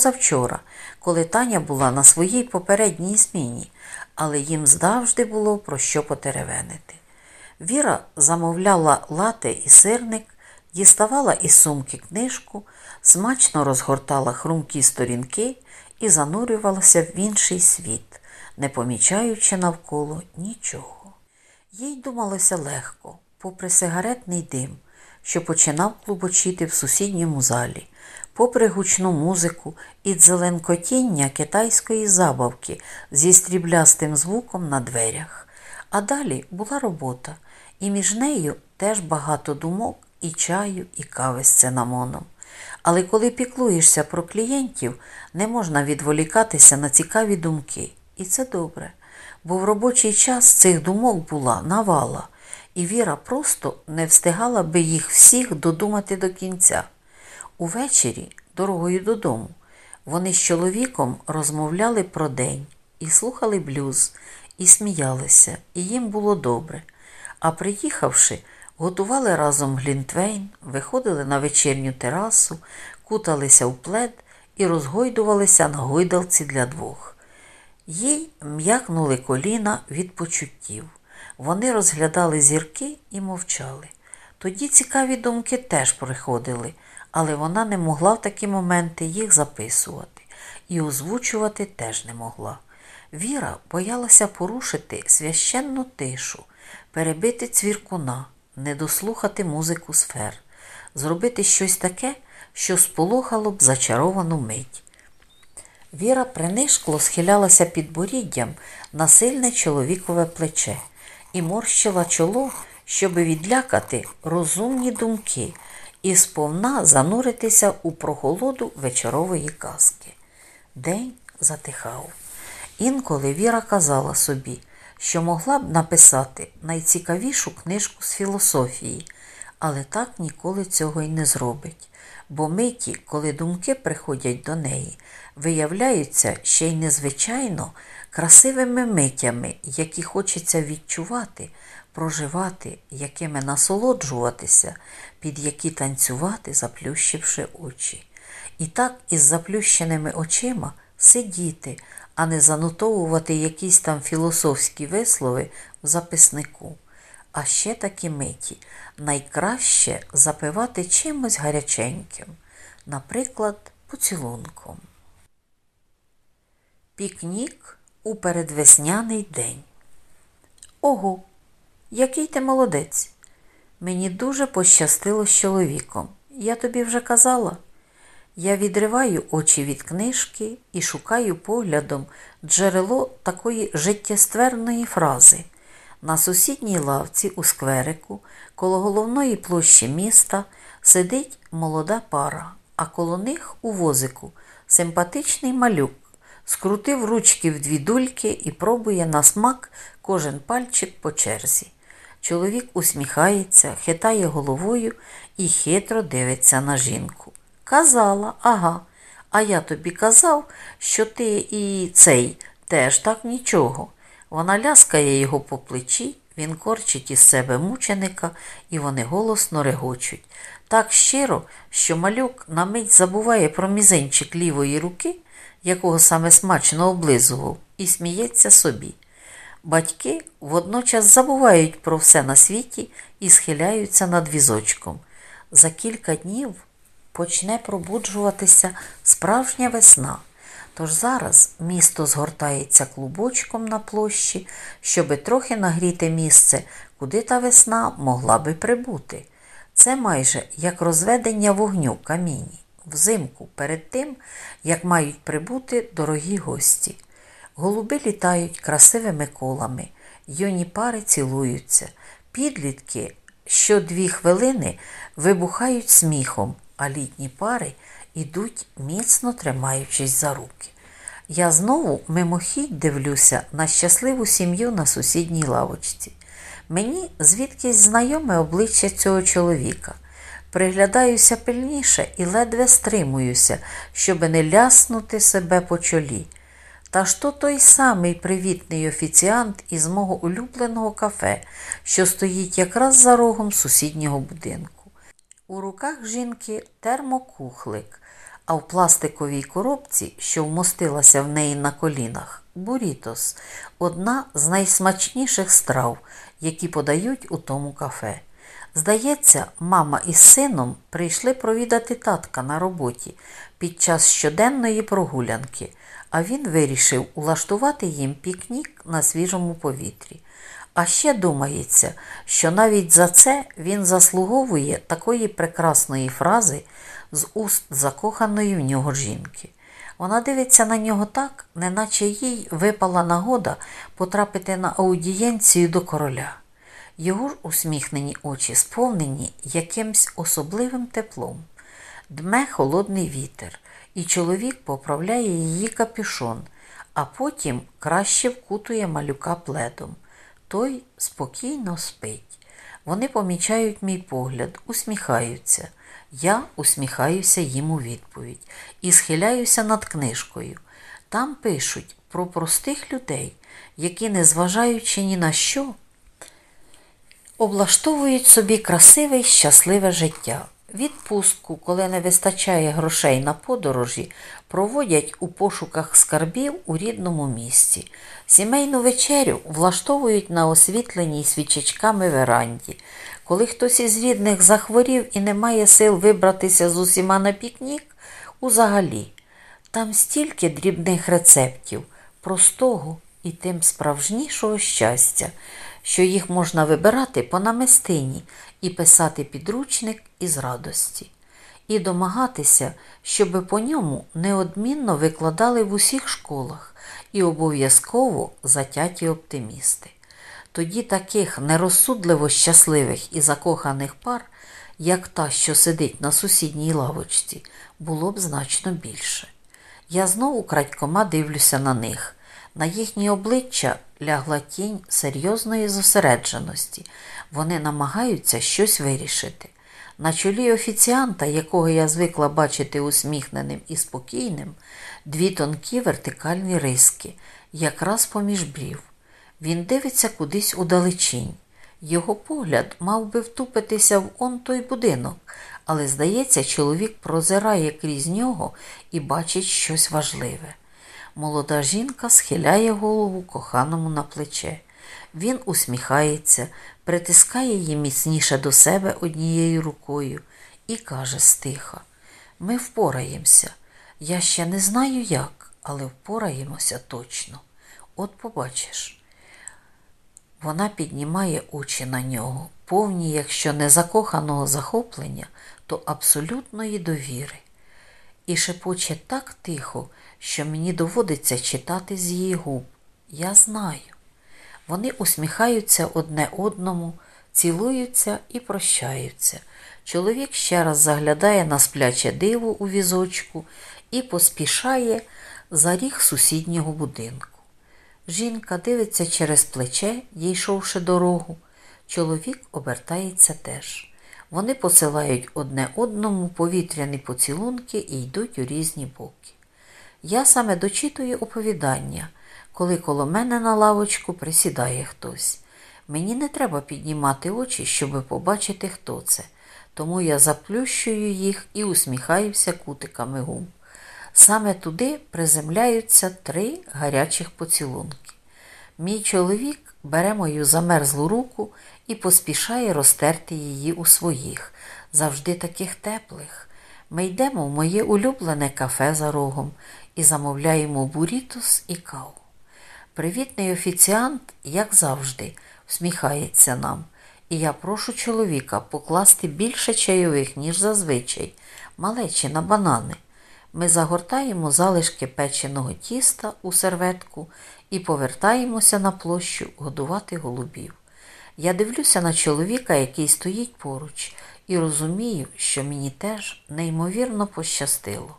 завчора, коли Таня була на своїй попередній зміні, але їм завжди було про що потеревенити. Віра замовляла лате і сирник, діставала із сумки книжку, смачно розгортала хрумкі сторінки і занурювалася в інший світ, не помічаючи навколо нічого. Їй думалося легко, попри сигаретний дим, що починав клубочити в сусідньому залі, попри гучну музику і дзеленкотіння китайської забавки зі стріблястим звуком на дверях. А далі була робота, і між нею теж багато думок і чаю, і кави з цинамоном. Але коли піклуєшся про клієнтів, не можна відволікатися на цікаві думки. І це добре, бо в робочий час цих думок була навала, і Віра просто не встигала би їх всіх додумати до кінця. Увечері, дорогою додому, вони з чоловіком розмовляли про день і слухали блюз, і сміялися, і їм було добре. А приїхавши, готували разом глінтвейн, виходили на вечірню терасу, куталися в плед і розгойдувалися на гойдалці для двох. Їй м'якнули коліна від почуттів. Вони розглядали зірки і мовчали. Тоді цікаві думки теж приходили, але вона не могла в такі моменти їх записувати і озвучувати теж не могла. Віра боялася порушити священну тишу, перебити цвіркуна, не дослухати музику сфер, зробити щось таке, що сполохало б зачаровану мить. Віра принишкло схилялася під боріддям на сильне чоловікове плече і морщила чоло, щоби відлякати розумні думки і сповна зануритися у прохолоду вечорової казки. День затихав. Інколи Віра казала собі, що могла б написати найцікавішу книжку з філософії, але так ніколи цього й не зробить. Бо миті, коли думки приходять до неї, виявляються ще й незвичайно красивими митями, які хочеться відчувати, проживати, якими насолоджуватися, під які танцювати, заплющивши очі. І так із заплющеними очима сидіти, а не занотовувати якісь там філософські вислови в записнику. А ще такі миті найкраще запивати чимось гаряченьким, наприклад, поцілунком. Пікнік у передвесняний день. Ого, який ти молодець! Мені дуже пощастило з чоловіком. Я тобі вже казала. Я відриваю очі від книжки і шукаю поглядом джерело такої життєстверної фрази. На сусідній лавці у скверику, коло головної площі міста, сидить молода пара, а коло них у возику симпатичний малюк, скрутив ручки в дві дульки і пробує на смак кожен пальчик по черзі. Чоловік усміхається, хитає головою і хитро дивиться на жінку. Казала, ага, а я тобі казав, що ти і цей теж так нічого. Вона ляскає його по плечі, він корчить із себе мученика, і вони голосно регочуть. Так щиро, що малюк на мить забуває про мізинчик лівої руки, якого саме смачно облизував, і сміється собі. Батьки водночас забувають про все на світі і схиляються над візочком. За кілька днів почне пробуджуватися справжня весна. Тож зараз місто згортається клубочком на площі, щоби трохи нагріти місце, куди та весна могла би прибути. Це майже як розведення вогню в каміні, взимку, перед тим, як мають прибути дорогі гості. Голуби літають красивими колами, юні пари цілуються, підлітки що дві хвилини вибухають сміхом, а літні пари ідуть, міцно тримаючись за руки. Я знову мимохідь дивлюся на щасливу сім'ю на сусідній лавочці. Мені звідкись знайоме обличчя цього чоловіка. Приглядаюся пильніше і ледве стримуюся, щоби не ляснути себе по чолі. Та ж то той самий привітний офіціант із мого улюбленого кафе, що стоїть якраз за рогом сусіднього будинку. У руках жінки термокухлик, а в пластиковій коробці, що вмостилася в неї на колінах, бурітос одна з найсмачніших страв, які подають у тому кафе. Здається, мама із сином прийшли провідати татка на роботі під час щоденної прогулянки, а він вирішив улаштувати їм пікнік на свіжому повітрі. А ще думається, що навіть за це він заслуговує такої прекрасної фрази з уст закоханої в нього жінки. Вона дивиться на нього так, неначе їй випала нагода потрапити на аудієнцію до короля. Його ж усміхнені очі сповнені якимсь особливим теплом. Дме холодний вітер, і чоловік поправляє її капюшон, а потім краще вкутує малюка пледом. Той спокійно спить. Вони помічають мій погляд, усміхаються. Я усміхаюся їм у відповідь і схиляюся над книжкою. Там пишуть про простих людей, які, незважаючи ні на що, облаштовують собі красиве й щасливе життя. Відпустку, коли не вистачає грошей на подорожі, проводять у пошуках скарбів у рідному місці. Сімейну вечерю влаштовують на освітленій свічечками веранді. Коли хтось із рідних захворів і не має сил вибратися з усіма на пікнік, узагалі. Там стільки дрібних рецептів, простого і тим справжнішого щастя, що їх можна вибирати по намистині і писати підручник із радості, і домагатися, щоб по ньому неодмінно викладали в усіх школах і обов'язково затяті оптимісти. Тоді таких нерозсудливо щасливих і закоханих пар, як та, що сидить на сусідній лавочці, було б значно більше. Я знову крадькома дивлюся на них. На їхні обличчя лягла тінь серйозної зосередженості. Вони намагаються щось вирішити. На чолі офіціанта, якого я звикла бачити усміхненим і спокійним, дві тонкі вертикальні риски, якраз поміж брів. Він дивиться кудись удалечінь. Його погляд мав би втупитися в он той будинок, але, здається, чоловік прозирає крізь нього і бачить щось важливе. Молода жінка схиляє голову коханому на плече. Він усміхається, притискає її міцніше до себе однією рукою і каже стиха: Ми впораємося. Я ще не знаю як, але впораємося точно. От побачиш. Вона піднімає очі на нього, повні, якщо не закоханого захоплення, то абсолютної довіри, і шепоче так тихо, що мені доводиться читати з її губ. Я знаю. Вони усміхаються одне одному, цілуються і прощаються. Чоловік ще раз заглядає на спляче диво у візочку і поспішає за ріг сусіднього будинку. Жінка дивиться через плече, дійшовши дорогу. Чоловік обертається теж. Вони посилають одне одному повітряні поцілунки і йдуть у різні боки. Я саме дочитую оповідання, коли коло мене на лавочку присідає хтось. Мені не треба піднімати очі, щоб побачити, хто це, тому я заплющую їх і усміхаюся кутиками губ. Саме туди приземляються три гарячих поцілунки. Мій чоловік бере мою замерзлу руку і поспішає розтерти її у своїх, завжди таких теплих. Ми йдемо в моє улюблене кафе за рогом і замовляємо бурітос і каву. Привітний офіціант, як завжди, всміхається нам, і я прошу чоловіка покласти більше чайових, ніж зазвичай, малечі на банани. Ми загортаємо залишки печеного тіста у серветку і повертаємося на площу годувати голубів. Я дивлюся на чоловіка, який стоїть поруч, і розумію, що мені теж неймовірно пощастило.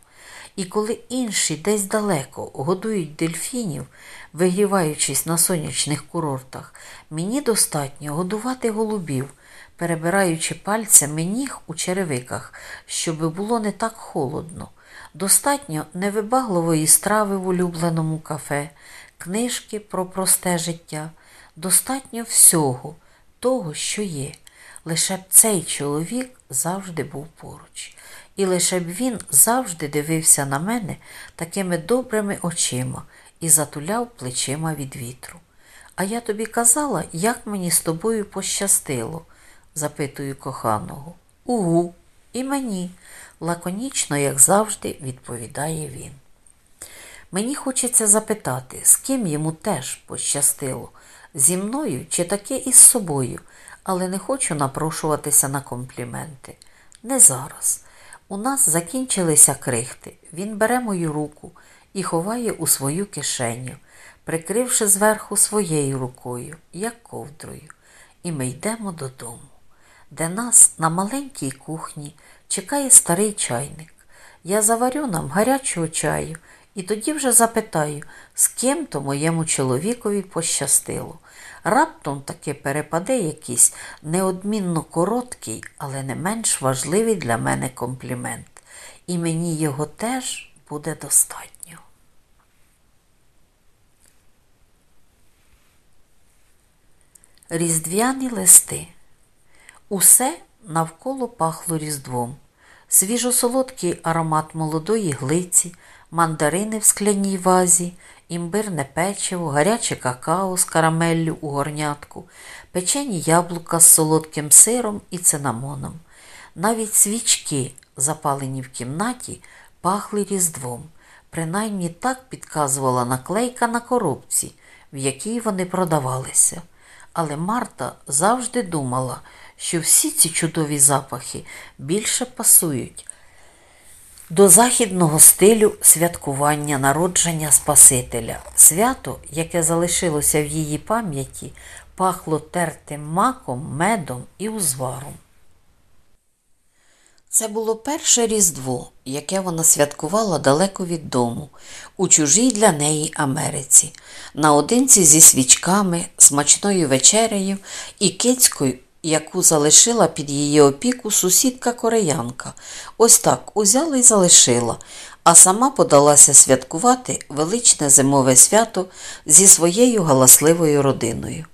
І коли інші десь далеко годують дельфінів, вигріваючись на сонячних курортах, мені достатньо годувати голубів, перебираючи пальцями ніг у черевиках, щоб було не так холодно. Достатньо невибагливої страви в улюбленому кафе, книжки про просте життя, достатньо всього, того, що є. Лише б цей чоловік завжди був поруч. І лише б він завжди дивився на мене такими добрими очима і затуляв плечима від вітру. А я тобі казала, як мені з тобою пощастило? запитую коханого. Угу, і мені, лаконічно, як завжди, відповідає він. Мені хочеться запитати, з ким йому теж пощастило, зі мною чи таки із собою, але не хочу напрошуватися на компліменти. Не зараз. У нас закінчилися крихти. Він бере мою руку і ховає у свою кишеню, прикривши зверху своєю рукою, як ковдрою, і ми йдемо додому, де нас на маленькій кухні чекає старий чайник. Я заварю нам гарячого чаю і тоді вже запитаю, з ким то моєму чоловікові пощастило. Раптом таки перепаде якийсь неодмінно короткий, але не менш важливий для мене комплімент. І мені його теж буде достатньо. Різдвяні листи. Усе навколо пахло різдвом. Свіжо-солодкий аромат молодої глиці, мандарини в скляній вазі, імбирне печиво, гаряче какао з карамеллю у горнятку, печені яблука з солодким сиром і цинамоном. Навіть свічки, запалені в кімнаті, пахли різдвом. Принаймні так підказувала наклейка на коробці, в якій вони продавалися. Але Марта завжди думала, що всі ці чудові запахи більше пасують до західного стилю святкування народження Спасителя. Свято, яке залишилося в її пам'яті, пахло тертим маком, медом і узваром. Це було перше Різдво, яке вона святкувала далеко від дому, у чужій для неї Америці, наодинці зі свічками, смачною вечерею і кицькою яку залишила під її опіку сусідка кореянка. Ось так узяла і залишила, а сама подалася святкувати величне зимове свято зі своєю галасливою родиною.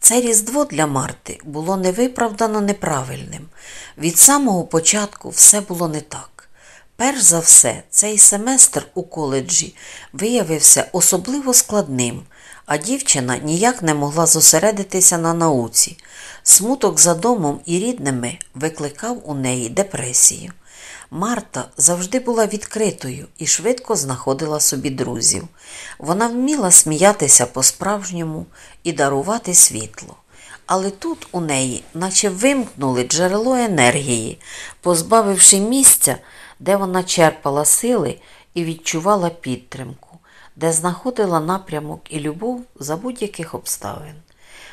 Це різдво для Марти було невиправдано неправильним. Від самого початку все було не так. Перш за все, цей семестр у коледжі виявився особливо складним, а дівчина ніяк не могла зосередитися на науці. Смуток за домом і рідними викликав у неї депресію. Марта завжди була відкритою і швидко знаходила собі друзів. Вона вміла сміятися по-справжньому і дарувати світло. Але тут у неї, наче вимкнули джерело енергії, позбавивши місця, де вона черпала сили і відчувала підтримку, де знаходила напрямок і любов за будь-яких обставин.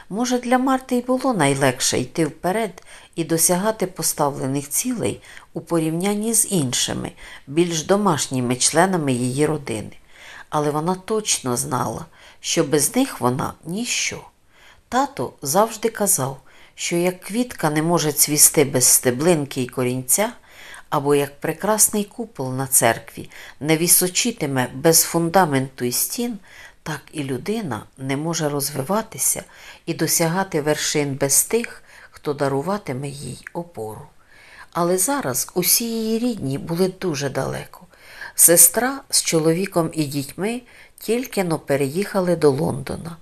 Може, для Марти й було найлегше йти вперед і досягати поставлених цілей у порівнянні з іншими, більш домашніми членами її родини. Але вона точно знала, що без них вона ніщо. Тато завжди казав, що як квітка не може цвісти без стеблинки й корінця, або як прекрасний купол на церкві не вісочитиме без фундаменту і стін, так і людина не може розвиватися і досягати вершин без тих, хто даруватиме їй опору. Але зараз усі її рідні були дуже далеко. Сестра з чоловіком і дітьми тільки но переїхали до Лондона,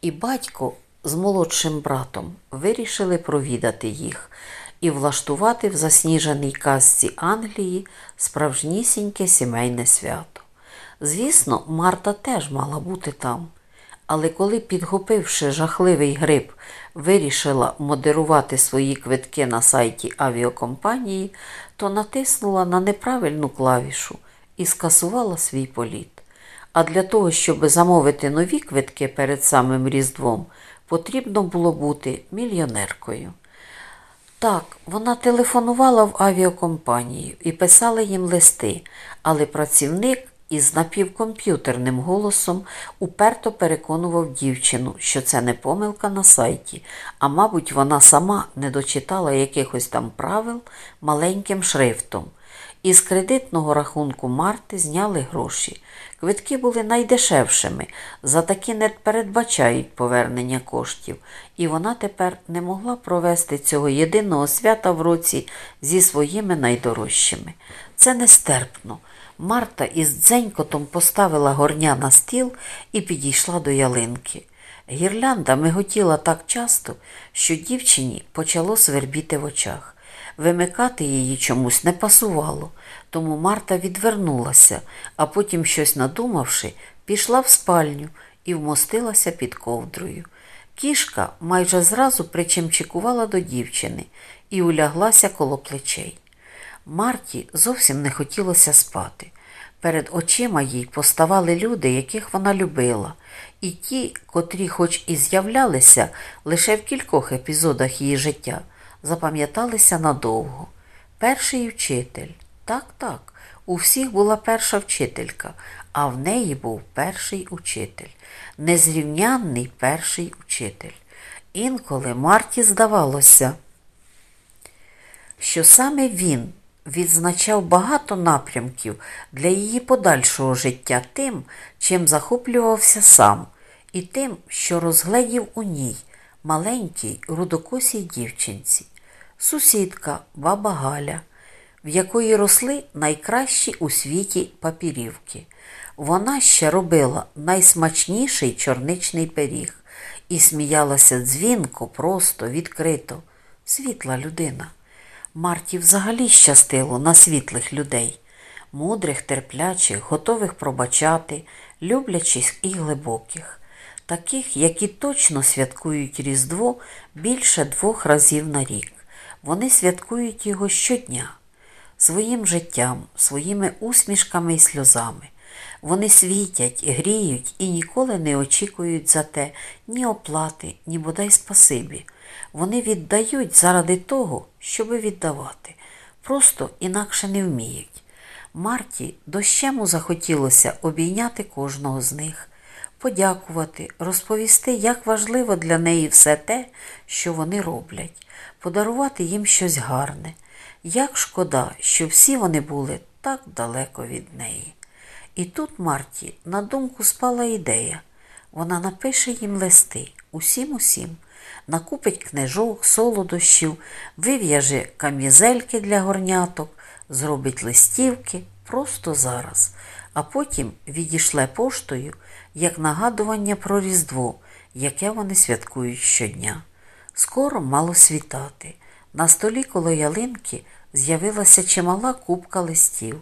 і батько з молодшим братом вирішили провідати їх і влаштувати в засніженій казці Англії справжнісіньке сімейне свято. Звісно, Марта теж мала бути там. Але коли, підхопивши жахливий грип, вирішила модерувати свої квитки на сайті авіакомпанії, то натиснула на неправильну клавішу і скасувала свій політ. А для того, щоб замовити нові квитки перед самим Різдвом, потрібно було бути мільйонеркою. Так, вона телефонувала в авіакомпанію і писала їм листи, але працівник із напівкомп'ютерним голосом уперто переконував дівчину, що це не помилка на сайті, а мабуть, вона сама не дочитала якихось там правил маленьким шрифтом. Із кредитного рахунку Марти зняли гроші. Квитки були найдешевшими, за такі не передбачають повернення коштів, і вона тепер не могла провести цього єдиного свята в році зі своїми найдорожчими. Це нестерпно. Марта із дзенькотом поставила горня на стіл і підійшла до ялинки. Гірлянда миготіла так часто, що дівчині почало свербіти в очах. Вимикати її чомусь не пасувало, тому Марта відвернулася, а потім, щось надумавши, пішла в спальню і вмостилася під ковдрою. Кішка майже зразу причимчикувала до дівчини і уляглася коло плечей. Марті зовсім не хотілося спати. Перед очима їй поставали люди, яких вона любила, і ті, котрі, хоч і з'являлися лише в кількох епізодах її життя, запам'яталися надовго. Перший вчитель. Так, так, у всіх була перша вчителька, а в неї був перший учитель, незрівнянний перший учитель. Інколи Марті здавалося, що саме він відзначав багато напрямків для її подальшого життя тим, чим захоплювався сам, і тим, що розгледів у ній маленькій рудокосій дівчинці, сусідка, баба Галя, в якої росли найкращі у світі папірівки. Вона ще робила найсмачніший чорничний пиріг і сміялася дзвінко, просто, відкрито, світла людина. Марті взагалі щастило на світлих людей, мудрих, терплячих, готових пробачати, люблячих і глибоких, таких, які точно святкують Різдво більше двох разів на рік. Вони святкують його щодня, своїм життям, своїми усмішками і сльозами. Вони світять, гріють і ніколи не очікують за те ні оплати, ні бодай спасибі. Вони віддають заради того, щоби віддавати, просто інакше не вміють. Марті дощему захотілося обійняти кожного з них, подякувати, розповісти, як важливо для неї все те, що вони роблять, подарувати їм щось гарне. Як шкода, що всі вони були так далеко від неї. І тут Марті на думку спала ідея. Вона напише їм листи усім усім накупить книжок, солодощів, вив'яже камізельки для горняток, зробить листівки просто зараз, а потім відійшле поштою як нагадування про Різдво, яке вони святкують щодня. Скоро мало світати. На столі коло ялинки з'явилася чимала купка листів,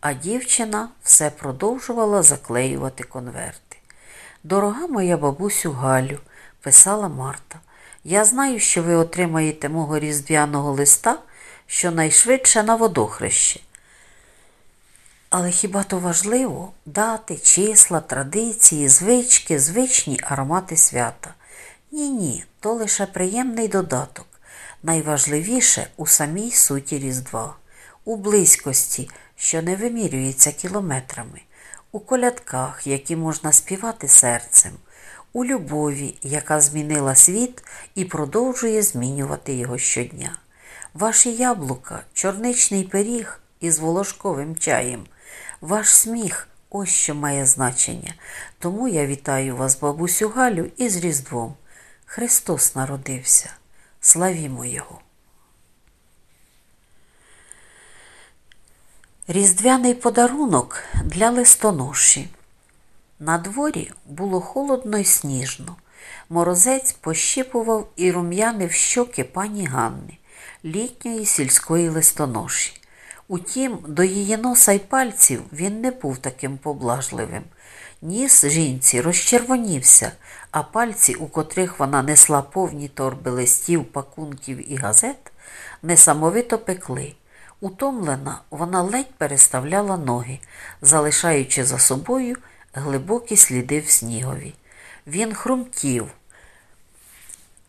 а дівчина все продовжувала заклеювати конверти. Дорога моя бабусю Галю, писала Марта, я знаю, що ви отримаєте мого різдвяного листа щонайшвидше на водохреще. Але хіба то важливо дати числа, традиції, звички, звичні аромати свята? Ні, ні, то лише приємний додаток. Найважливіше у самій суті Різдва, у близькості, що не вимірюється кілометрами, у колядках, які можна співати серцем, у любові, яка змінила світ і продовжує змінювати його щодня. Ваші яблука, чорничний пиріг із волошковим чаєм, ваш сміх ось що має значення. Тому я вітаю вас, бабусю Галю, із Різдвом. Христос народився. Славімо Його! Різдвяний подарунок для листоноші. На дворі було холодно й сніжно. Морозець пощипував і рум'янив щоки пані Ганни, літньої сільської листоноші. Утім, до її носа й пальців він не був таким поблажливим. Ніс жінці розчервонівся, а пальці, у котрих вона несла повні торби листів, пакунків і газет, несамовито пекли. Утомлена, вона ледь переставляла ноги, залишаючи за собою глибокі сліди в снігові. Він хрумтів,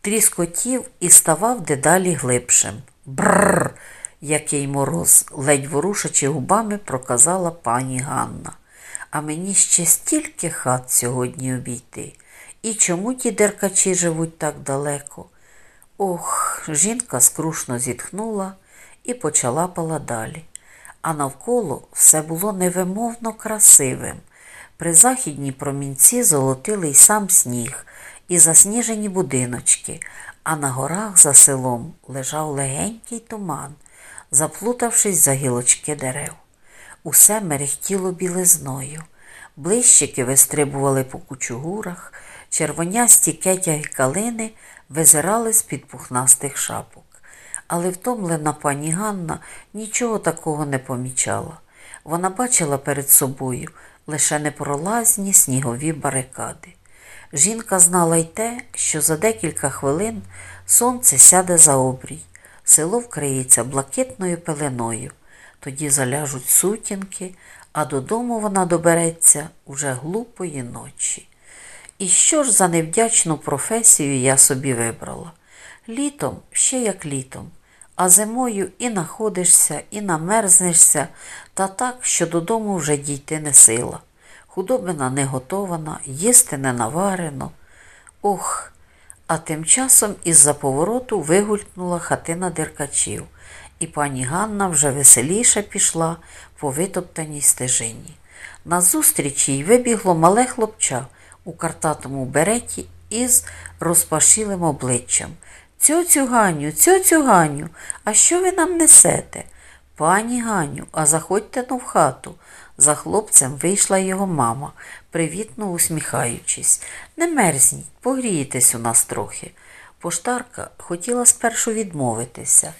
тріскотів і ставав дедалі глибшим. Бррр, який мороз, ледь ворушачи губами, проказала пані Ганна. А мені ще стільки хат сьогодні обійти. І чому ті деркачі живуть так далеко? Ох, жінка скрушно зітхнула і почала пала далі. а навколо все було невимовно красивим. При західній промінці золотили й сам сніг, і засніжені будиночки, а на горах за селом лежав легенький туман, заплутавшись за гілочки дерев. Усе мерехтіло білизною. Блищики вистрибували по кучугурах, червонясті кетяги калини визирали з-під пухнастих шапок. Але втомлена пані Ганна нічого такого не помічала. Вона бачила перед собою лише непролазні снігові барикади. Жінка знала й те, що за декілька хвилин сонце сяде за обрій, село вкриється блакитною пеленою, тоді заляжуть сутінки, а додому вона добереться уже глупої ночі. І що ж за невдячну професію я собі вибрала? Літом ще як літом, а зимою і находишся, і намерзнешся, та так, що додому вже дійти не сила. Худобина не готована, їсти не наварено. Ох, а тим часом із-за повороту вигулькнула хатина деркачів, і пані Ганна вже веселіше пішла по витоптаній стежині. Назустріч їй вибігло мале хлопча у картатому береті із розпашілим обличчям. Цьоцю Ганю, цьоцю Ганю, а що ви нам несете? Пані Ганю, а заходьте но в хату. За хлопцем вийшла його мама, привітно усміхаючись. Не мерзніть, погрієтесь у нас трохи. Поштарка хотіла спершу відмовитися,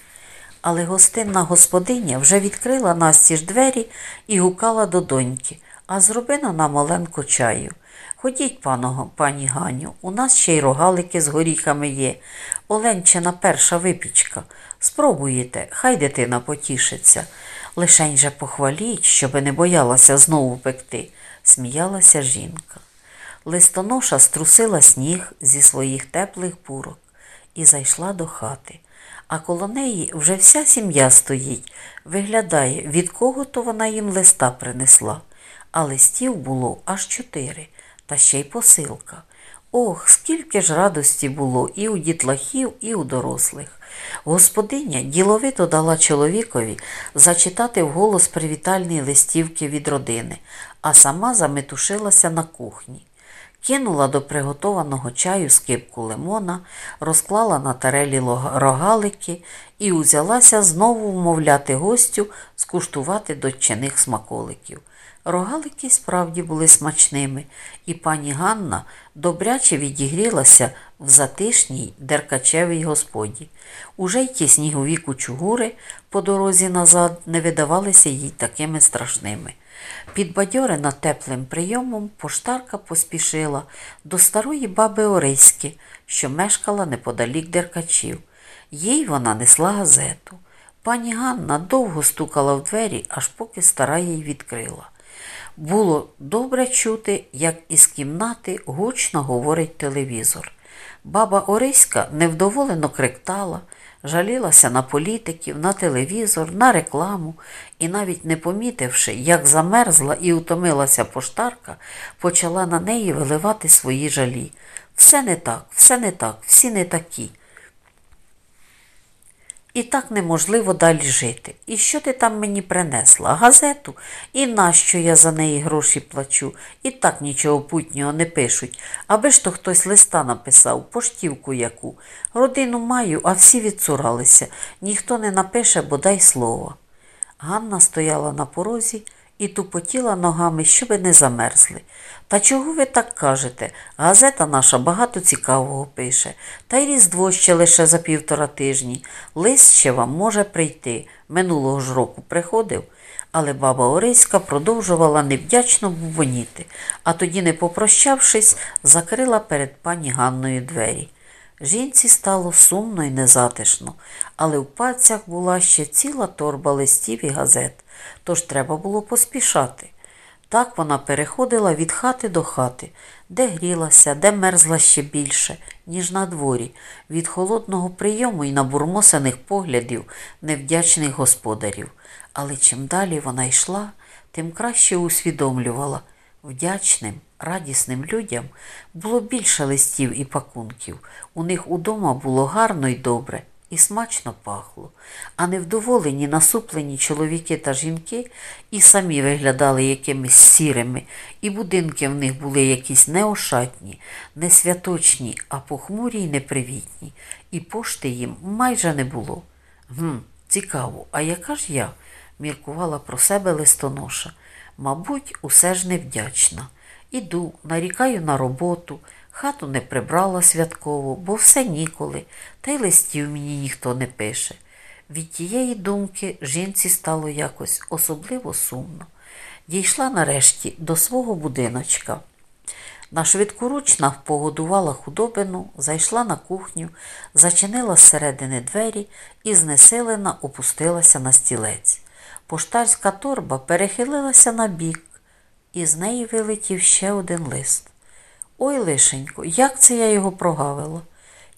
але гостинна господиня вже відкрила настіж двері і гукала до доньки, а зроби на нам Оленко чаю. Ходіть, паного, пані Ганю, у нас ще й рогалики з горіхами є. Оленчина перша випічка. Спробуєте, хай дитина потішиться. Лишень же похваліть, щоби не боялася знову пекти, сміялася жінка. Листоноша струсила сніг зі своїх теплих бурок і зайшла до хати. А коло неї вже вся сім'я стоїть, виглядає, від кого то вона їм листа принесла. А листів було аж чотири, та ще й посилка. Ох, скільки ж радості було і у дітлахів, і у дорослих. Господиня діловито дала чоловікові зачитати вголос привітальні листівки від родини, а сама заметушилася на кухні. Кинула до приготованого чаю скипку лимона, розклала на тарелі рогалики і узялася знову вмовляти гостю скуштувати доччиних смаколиків. Рогалики справді були смачними, і пані Ганна добряче відігрілася в затишній деркачевій господі. Уже й ті снігові кучугури по дорозі назад не видавалися їй такими страшними. Підбадьорена теплим прийомом, поштарка поспішила до старої баби Ориськи, що мешкала неподалік деркачів. Їй вона несла газету. Пані Ганна довго стукала в двері, аж поки стара їй відкрила. Було добре чути, як із кімнати гучно говорить телевізор. Баба Ориська невдоволено криктала, жалілася на політиків, на телевізор, на рекламу і, навіть не помітивши, як замерзла і утомилася поштарка, почала на неї виливати свої жалі. Все не так, все не так, всі не такі. І так неможливо далі жити. І що ти там мені принесла? Газету? І нащо я за неї гроші плачу? І так нічого путнього не пишуть. Аби ж то хтось листа написав, поштівку яку. Родину маю, а всі відцуралися. Ніхто не напише, бодай слова. Ганна стояла на порозі і тупотіла ногами, щоби не замерзли. Та чого ви так кажете? Газета наша багато цікавого пише, та й різдво ще лише за півтора тижні. Лист ще вам може прийти. Минулого ж року приходив. Але баба Ориська продовжувала невдячно бубоніти, а тоді, не попрощавшись, закрила перед пані Ганною двері. Жінці стало сумно і незатишно, але в пальцях була ще ціла торба листів і газет, тож треба було поспішати. Так вона переходила від хати до хати, де грілася, де мерзла ще більше, ніж на дворі, від холодного прийому і набурмосених поглядів невдячних господарів. Але чим далі вона йшла, тим краще усвідомлювала вдячним, радісним людям було більше листів і пакунків. У них удома було гарно й добре, і смачно пахло, а невдоволені, насуплені чоловіки та жінки і самі виглядали якимись сірими, і будинки в них були якісь неошатні, не святочні, а похмурі й непривітні, і пошти їм майже не було. Гм, цікаво, а яка ж я? міркувала про себе листоноша. Мабуть, усе ж невдячна. Іду, нарікаю на роботу, хату не прибрала святково, бо все ніколи, та й листів мені ніхто не пише. Від тієї думки жінці стало якось особливо сумно. Дійшла нарешті до свого будиночка. На швидкоручно погодувала худобину, зайшла на кухню, зачинила зсередини двері і знесилена опустилася на стілець. Поштарська торба перехилилася на бік, і з неї вилетів ще один лист. Ой, лишенько, як це я його прогавила?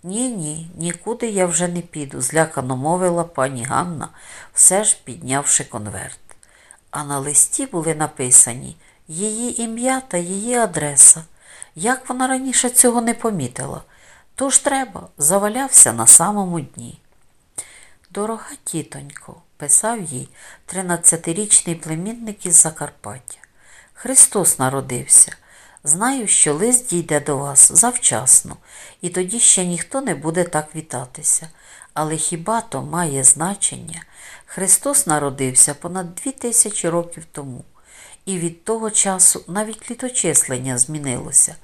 Ні, ні, нікуди я вже не піду, злякано мовила пані Ганна, все ж піднявши конверт. А на листі були написані її ім'я та її адреса. Як вона раніше цього не помітила? Тож треба, завалявся на самому дні. Дорога тітонько, писав їй тринадцятирічний племінник із Закарпаття. Христос народився. Знаю, що лист дійде до вас завчасно, і тоді ще ніхто не буде так вітатися. Але хіба то має значення? Христос народився понад дві тисячі років тому, і від того часу навіть літочислення змінилося.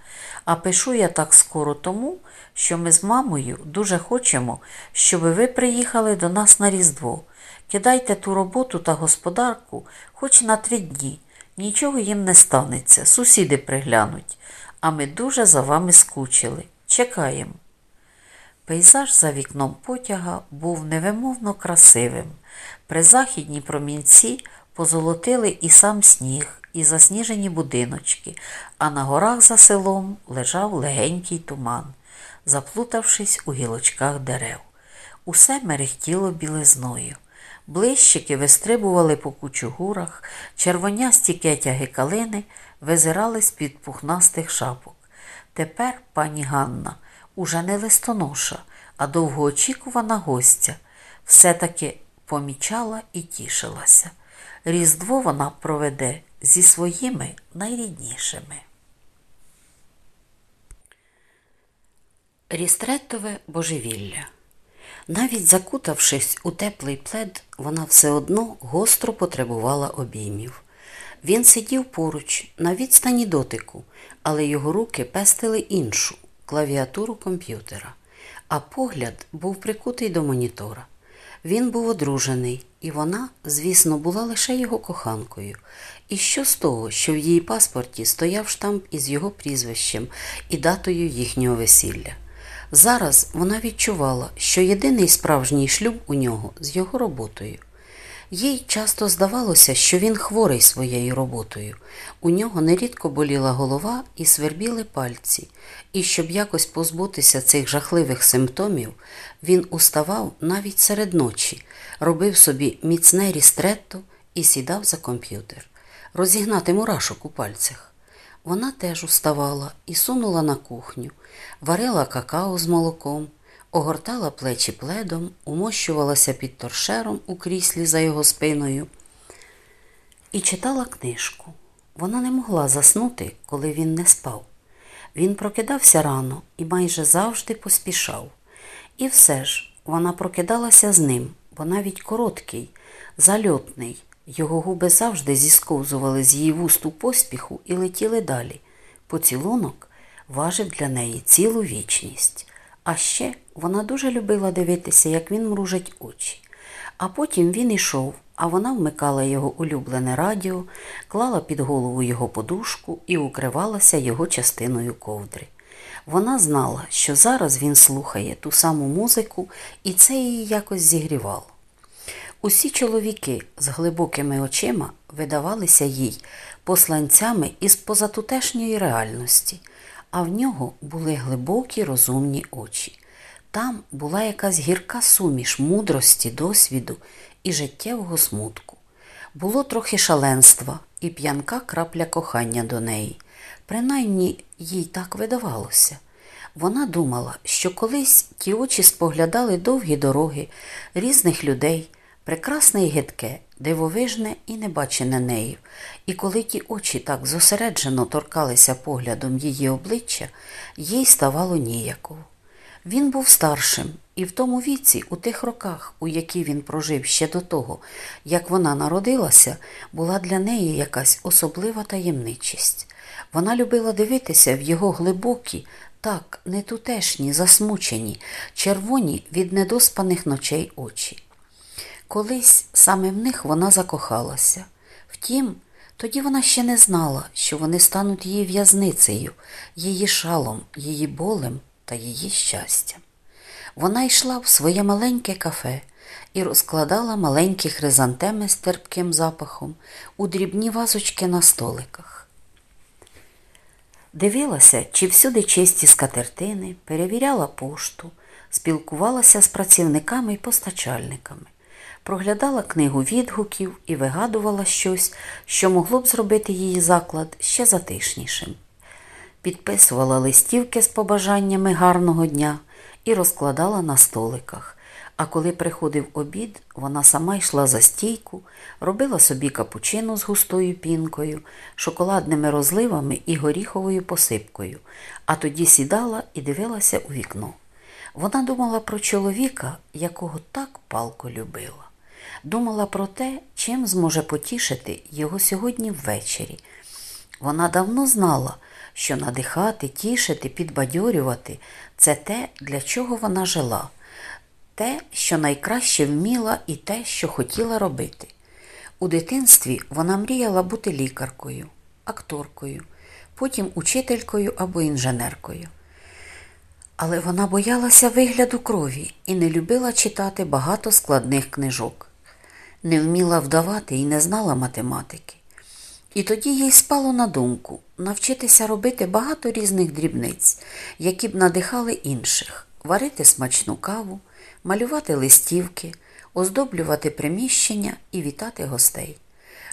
А пишу я так скоро тому, що ми з мамою дуже хочемо, щоб ви приїхали до нас на Різдво. Кидайте ту роботу та господарку хоч на три дні. Нічого їм не станеться, сусіди приглянуть, а ми дуже за вами скучили. Чекаємо. Пейзаж за вікном потяга був невимовно красивим. Призахідні промінці позолотили і сам сніг, і засніжені будиночки, а на горах за селом лежав легенький туман, заплутавшись у гілочках дерев. Усе мерехтіло білизною. Блищики вистрибували по кучугурах, червонясті кетяги калини визирали з-під пухнастих шапок. Тепер пані Ганна уже не листоноша, а довгоочікувана гостя, все-таки помічала і тішилася. Різдво вона проведе зі своїми найріднішими. Рістретове божевілля навіть закутавшись у теплий плед, вона все одно гостро потребувала обіймів. Він сидів поруч, на відстані дотику, але його руки пестили іншу клавіатуру комп'ютера, а погляд був прикутий до монітора. Він був одружений, і вона, звісно, була лише його коханкою. І що з того, що в її паспорті стояв штамп із його прізвищем і датою їхнього весілля? Зараз вона відчувала, що єдиний справжній шлюб у нього з його роботою. Їй часто здавалося, що він хворий своєю роботою. У нього нерідко боліла голова і свербіли пальці, і щоб якось позбутися цих жахливих симптомів, він уставав навіть серед ночі, робив собі міцне рістретто і сідав за комп'ютер, розігнати мурашок у пальцях. Вона теж уставала і сунула на кухню, варила какао з молоком, огортала плечі пледом, умощувалася під торшером у кріслі за його спиною і читала книжку. Вона не могла заснути, коли він не спав. Він прокидався рано і майже завжди поспішав. І все ж вона прокидалася з ним, бо навіть короткий, зальотний. Його губи завжди зісковзували з її вуст у поспіху і летіли далі. Поцілунок важив для неї цілу вічність. А ще вона дуже любила дивитися, як він мружить очі. А потім він ішов, а вона вмикала його улюблене радіо, клала під голову його подушку і укривалася його частиною ковдри. Вона знала, що зараз він слухає ту саму музику, і це її якось зігрівало. Усі чоловіки з глибокими очима видавалися їй посланцями із позатутешньої реальності, а в нього були глибокі розумні очі. Там була якась гірка суміш мудрості, досвіду і життєвого смутку. Було трохи шаленства і п'янка крапля кохання до неї. Принаймні їй так видавалося. Вона думала, що колись ті очі споглядали довгі дороги, різних людей, прекрасне і гидке, дивовижне і небачене нею, і коли ті очі так зосереджено торкалися поглядом її обличчя, їй ставало ніяково. Він був старшим, і в тому віці, у тих роках, у які він прожив ще до того, як вона народилася, була для неї якась особлива таємничість. Вона любила дивитися в його глибокі, так, не тутешні, засмучені, червоні від недоспаних ночей очі. Колись саме в них вона закохалася. Втім, тоді вона ще не знала, що вони стануть її в'язницею, її шалом, її болем та її щастям. Вона йшла в своє маленьке кафе і розкладала маленькі хризантеми з терпким запахом у дрібні вазочки на столиках. Дивилася, чи всюди чисті скатертини, перевіряла пошту, спілкувалася з працівниками і постачальниками, проглядала книгу відгуків і вигадувала щось, що могло б зробити її заклад ще затишнішим. Підписувала листівки з побажаннями гарного дня і розкладала на столиках. А коли приходив обід, вона сама йшла за стійку, робила собі капучино з густою пінкою, шоколадними розливами і горіховою посипкою, а тоді сідала і дивилася у вікно. Вона думала про чоловіка, якого так палко любила. Думала про те, чим зможе потішити його сьогодні ввечері. Вона давно знала, що надихати, тішити, підбадьорювати це те, для чого вона жила те, що найкраще вміла, і те, що хотіла робити. У дитинстві вона мріяла бути лікаркою, акторкою, потім учителькою або інженеркою. Але вона боялася вигляду крові і не любила читати багато складних книжок, не вміла вдавати і не знала математики. І тоді їй спало на думку навчитися робити багато різних дрібниць, які б надихали інших, варити смачну каву, малювати листівки, оздоблювати приміщення і вітати гостей.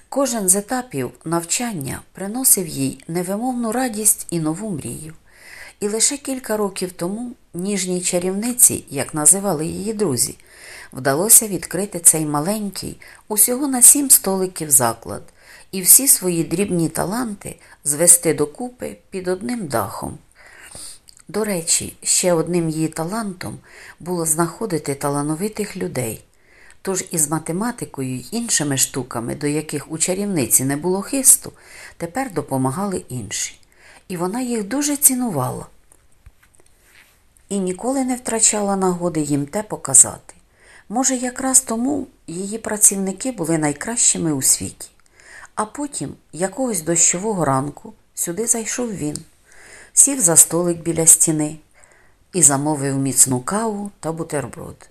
Кожен з етапів навчання приносив їй невимовну радість і нову мрію. І лише кілька років тому ніжній чарівниці, як називали її друзі, вдалося відкрити цей маленький, усього на сім столиків заклад і всі свої дрібні таланти звести докупи під одним дахом. До речі, ще одним її талантом було знаходити талановитих людей. Тож із математикою й іншими штуками, до яких у чарівниці не було хисту, тепер допомагали інші. І вона їх дуже цінувала і ніколи не втрачала нагоди їм те показати. Може, якраз тому її працівники були найкращими у світі. А потім, якогось дощового ранку, сюди зайшов він сів за столик біля стіни і замовив міцну каву та бутерброд.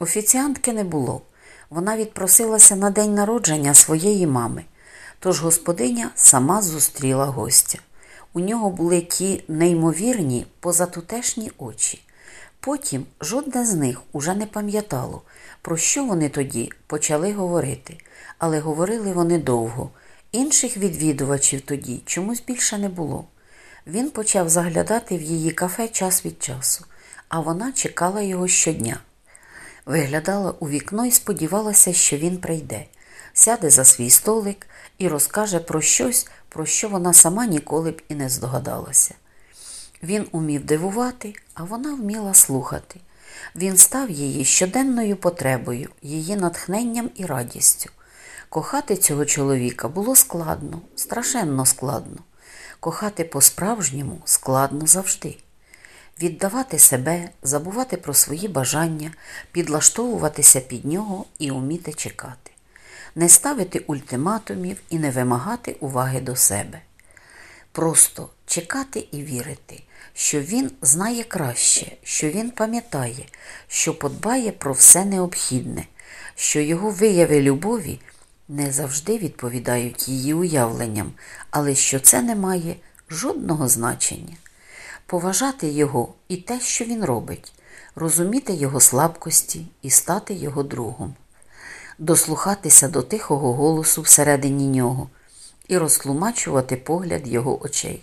Офіціантки не було. Вона відпросилася на день народження своєї мами, тож господиня сама зустріла гостя. У нього були ті неймовірні позатутешні очі. Потім жодне з них уже не пам'ятало, про що вони тоді почали говорити, але говорили вони довго. Інших відвідувачів тоді чомусь більше не було. Він почав заглядати в її кафе час від часу, а вона чекала його щодня. Виглядала у вікно і сподівалася, що він прийде, сяде за свій столик і розкаже про щось, про що вона сама ніколи б і не здогадалася. Він умів дивувати, а вона вміла слухати. Він став її щоденною потребою, її натхненням і радістю. Кохати цього чоловіка було складно, страшенно складно. Кохати по-справжньому складно завжди. Віддавати себе, забувати про свої бажання, підлаштовуватися під нього і уміти чекати, не ставити ультиматумів і не вимагати уваги до себе. Просто чекати і вірити, що він знає краще, що він пам'ятає, що подбає про все необхідне, що його вияви любові не завжди відповідають її уявленням, але що це не має жодного значення. Поважати його і те, що він робить, розуміти його слабкості і стати його другом, дослухатися до тихого голосу всередині нього і розтлумачувати погляд його очей.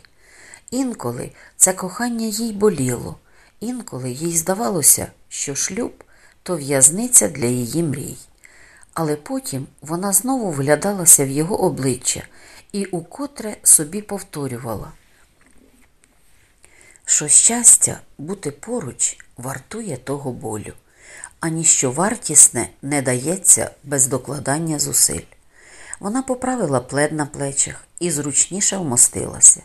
Інколи це кохання їй боліло, Інколи їй здавалося, що шлюб то в'язниця для її мрій. Але потім вона знову вглядалася в його обличчя і укотре собі повторювала, що щастя бути поруч вартує того болю, а ніщо вартісне не дається без докладання зусиль. Вона поправила плед на плечах і зручніше вмостилася.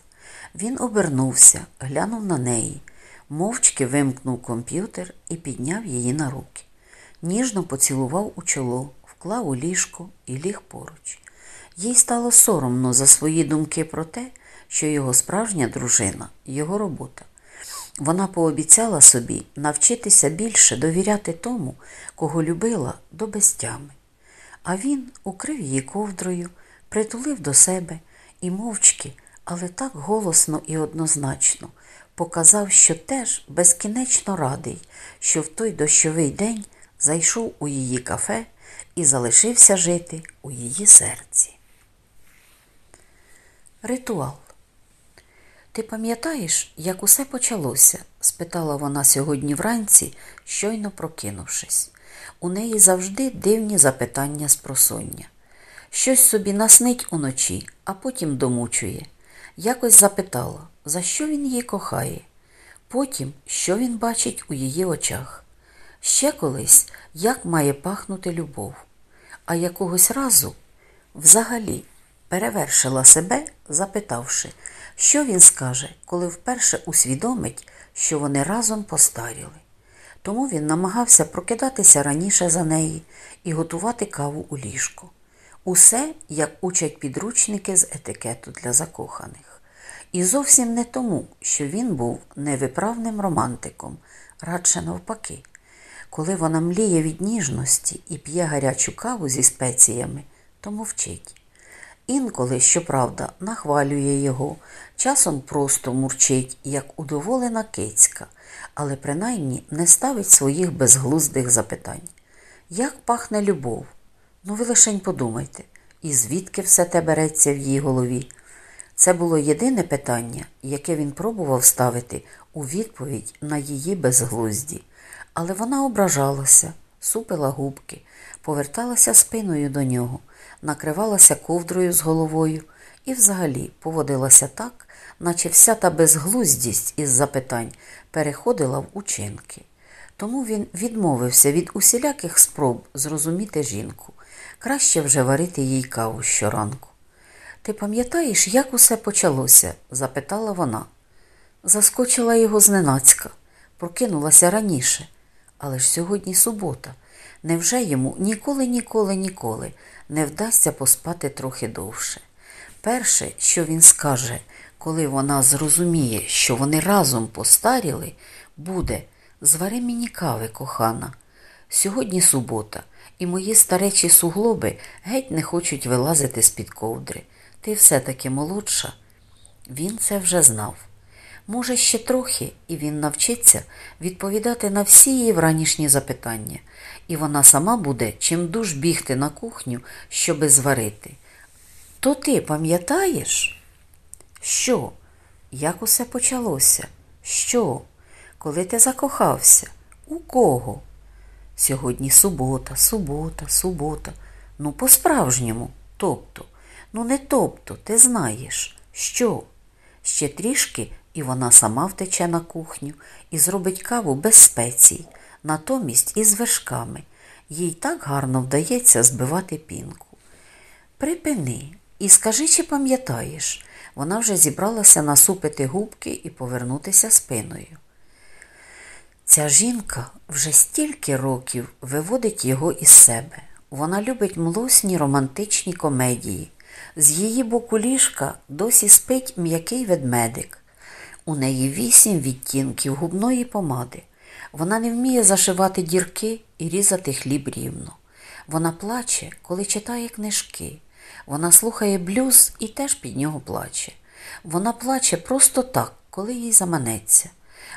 Він обернувся, глянув на неї, мовчки вимкнув комп'ютер і підняв її на руки. Ніжно поцілував у чоло, вклав у ліжко і ліг поруч. Їй стало соромно за свої думки про те, що його справжня дружина його робота. Вона пообіцяла собі навчитися більше довіряти тому, кого любила до безтями. А він укрив її ковдрою, притулив до себе і мовчки, але так голосно і однозначно показав, що теж безкінечно радий, що в той дощовий день зайшов у її кафе і залишився жити у її серці. Ритуал. Ти пам'ятаєш, як усе почалося? спитала вона сьогодні вранці, щойно прокинувшись. У неї завжди дивні запитання з просоння. Щось собі наснить уночі, а потім домучує. Якось запитала, за що він її кохає, потім, що він бачить у її очах. Ще колись, як має пахнути любов, а якогось разу взагалі перевершила себе, запитавши, що він скаже, коли вперше усвідомить, що вони разом постаріли. Тому він намагався прокидатися раніше за неї і готувати каву у ліжку. Усе, як учать підручники з етикету для закоханих. І зовсім не тому, що він був невиправним романтиком, радше навпаки. Коли вона мліє від ніжності і п'є гарячу каву зі спеціями, то мовчить. Інколи, щоправда, нахвалює його, часом просто мурчить, як удоволена кицька, але принаймні не ставить своїх безглуздих запитань. Як пахне любов? Ну ви лишень подумайте, і звідки все те береться в її голові? Це було єдине питання, яке він пробував ставити у відповідь на її безглузді. Але вона ображалася, супила губки, поверталася спиною до нього, накривалася ковдрою з головою і взагалі поводилася так, наче вся та безглуздість із запитань переходила в учинки. Тому він відмовився від усіляких спроб зрозуміти жінку. Краще вже варити їй каву щоранку. Ти пам'ятаєш, як усе почалося? запитала вона. Заскочила його зненацька, прокинулася раніше. Але ж сьогодні субота. Невже йому ніколи, ніколи, ніколи не вдасться поспати трохи довше? Перше, що він скаже, коли вона зрозуміє, що вони разом постаріли, буде звари мені кави, кохана. Сьогодні субота, і мої старечі суглоби геть не хочуть вилазити з-під ковдри. Ти все-таки молодша. Він це вже знав. Може, ще трохи, і він навчиться відповідати на всі її вранішні запитання, і вона сама буде чимдуж бігти на кухню, щоби зварити. То ти пам'ятаєш? Що? Як усе почалося? Що? Коли ти закохався? У кого? Сьогодні субота, субота, субота. Ну, по-справжньому, тобто, ну не тобто, ти знаєш, що? Ще трішки, і вона сама втече на кухню і зробить каву без спецій, натомість із вершками. Їй так гарно вдається збивати пінку. Припини і скажи, чи пам'ятаєш, вона вже зібралася насупити губки і повернутися спиною. Ця жінка вже стільки років виводить його із себе. Вона любить млосні романтичні комедії. З її боку ліжка досі спить м'який ведмедик. У неї вісім відтінків губної помади. Вона не вміє зашивати дірки і різати хліб рівно. Вона плаче, коли читає книжки. Вона слухає блюз і теж під нього плаче. Вона плаче просто так, коли їй заманеться.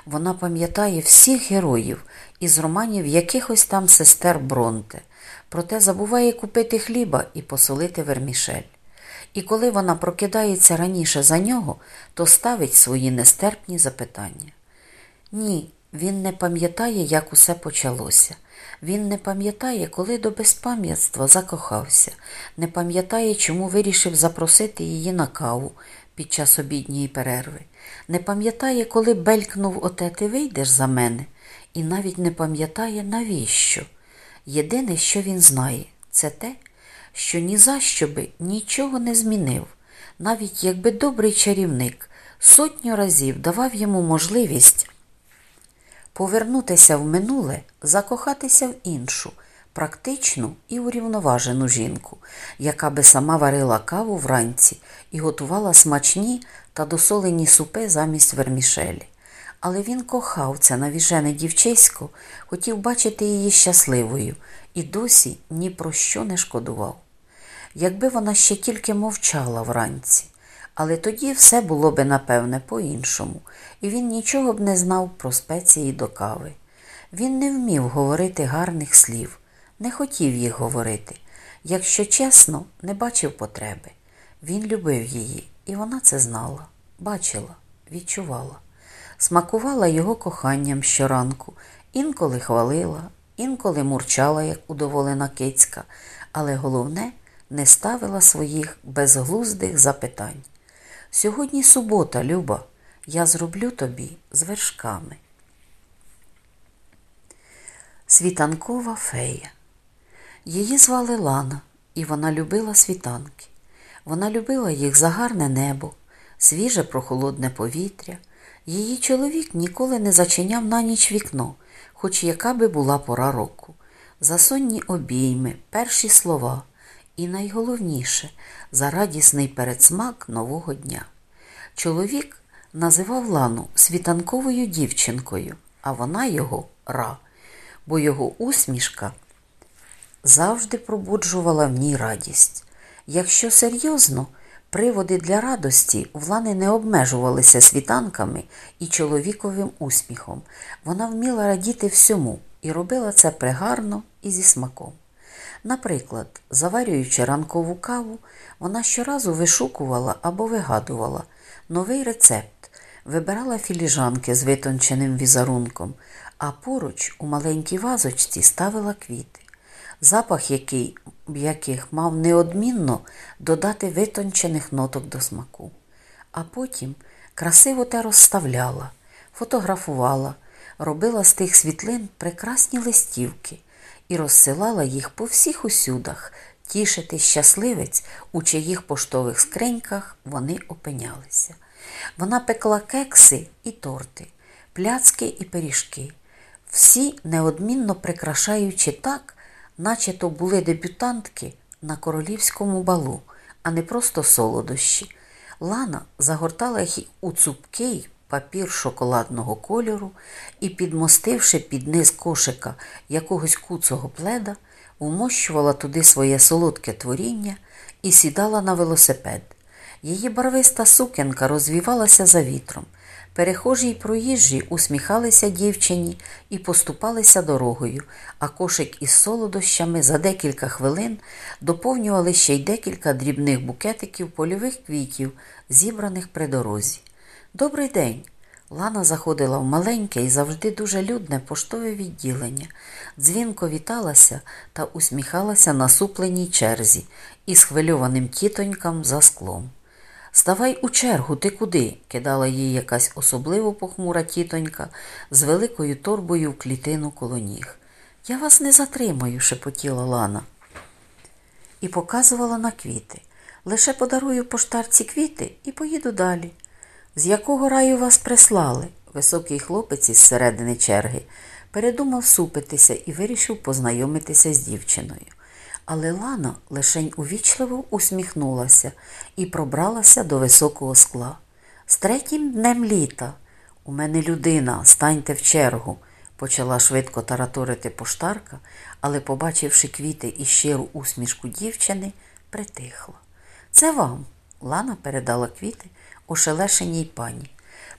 Вона пам'ятає всіх героїв із романів якихось там сестер Бронте, проте забуває купити хліба і посолити вермішель. І коли вона прокидається раніше за нього, то ставить свої нестерпні запитання. Ні, Він не пам'ятає, як усе почалося. Він не пам'ятає, коли до безпам'ятства закохався, не пам'ятає, чому вирішив запросити її на каву під час обідньої перерви, не пам'ятає, коли белькнув оте ти вийдеш за мене, і навіть не пам'ятає, навіщо. Єдине, що він знає, це те, що ні за що би нічого не змінив, навіть якби добрий чарівник сотню разів давав йому можливість повернутися в минуле, закохатися в іншу, практичну і урівноважену жінку, яка би сама варила каву вранці і готувала смачні та досолені супи замість вермішелі. Але він кохав це навіжене дівчисько, хотів бачити її щасливою і досі ні про що не шкодував. Якби вона ще тільки мовчала вранці, але тоді все було би, напевне, по-іншому, і він нічого б не знав про спеції до кави. Він не вмів говорити гарних слів, не хотів їх говорити. Якщо чесно, не бачив потреби. Він любив її, і вона це знала, бачила, відчувала, смакувала його коханням щоранку, інколи хвалила, інколи мурчала, як удоволена кицька, але головне не ставила своїх безглуздих запитань. Сьогодні субота, Люба, я зроблю тобі з вершками. Світанкова фея. Її звали Лана, і вона любила світанки. Вона любила їх за гарне небо, свіже прохолодне повітря. Її чоловік ніколи не зачиняв на ніч вікно, хоч яка би була пора року. За сонні обійми, перші слова і найголовніше за радісний передсмак нового дня. Чоловік називав Лану світанковою дівчинкою, а вона його ра, бо його усмішка завжди пробуджувала в ній радість. Якщо серйозно, приводи для радості в Лани не обмежувалися світанками і чоловіковим усміхом. Вона вміла радіти всьому і робила це пригарно і зі смаком. Наприклад, заварюючи ранкову каву, вона щоразу вишукувала або вигадувала новий рецепт, вибирала філіжанки з витонченим візерунком, а поруч у маленькій вазочці ставила квіти, запах який, яких мав неодмінно додати витончених ноток до смаку. А потім красиво те розставляла, фотографувала, робила з тих світлин прекрасні листівки і розсилала їх по всіх усюдах, тішити щасливець, у чиїх поштових скриньках вони опинялися. Вона пекла кекси і торти, пляцки і пиріжки, всі неодмінно прикрашаючи так, наче то були дебютантки на королівському балу, а не просто солодощі. Лана загортала їх у цупкий папір шоколадного кольору і, підмостивши під низ кошика якогось куцого пледа, вмощувала туди своє солодке творіння і сідала на велосипед. Її барвиста сукенка розвівалася за вітром. Перехожі й проїжджі усміхалися дівчині і поступалися дорогою, а кошик із солодощами за декілька хвилин доповнювали ще й декілька дрібних букетиків польових квітів, зібраних при дорозі. Добрий день! Лана заходила в маленьке і завжди дуже людне поштове відділення, дзвінко віталася та усміхалася насупленій черзі і схвильованим тітонькам за склом. Ставай у чергу, ти куди? кидала їй якась особливо похмура тітонька з великою торбою в клітину коло ніг. Я вас не затримаю, шепотіла Лана. І показувала на квіти. Лише подарую поштарці квіти і поїду далі. З якого раю вас прислали? Високий хлопець із середини черги передумав супитися і вирішив познайомитися з дівчиною. Але Лана лишень увічливо усміхнулася і пробралася до високого скла. З третім днем літа. У мене людина, станьте в чергу, почала швидко тараторити поштарка, але, побачивши квіти і щиру усмішку дівчини, притихла. Це вам. Лана передала квіти ошелешеній пані.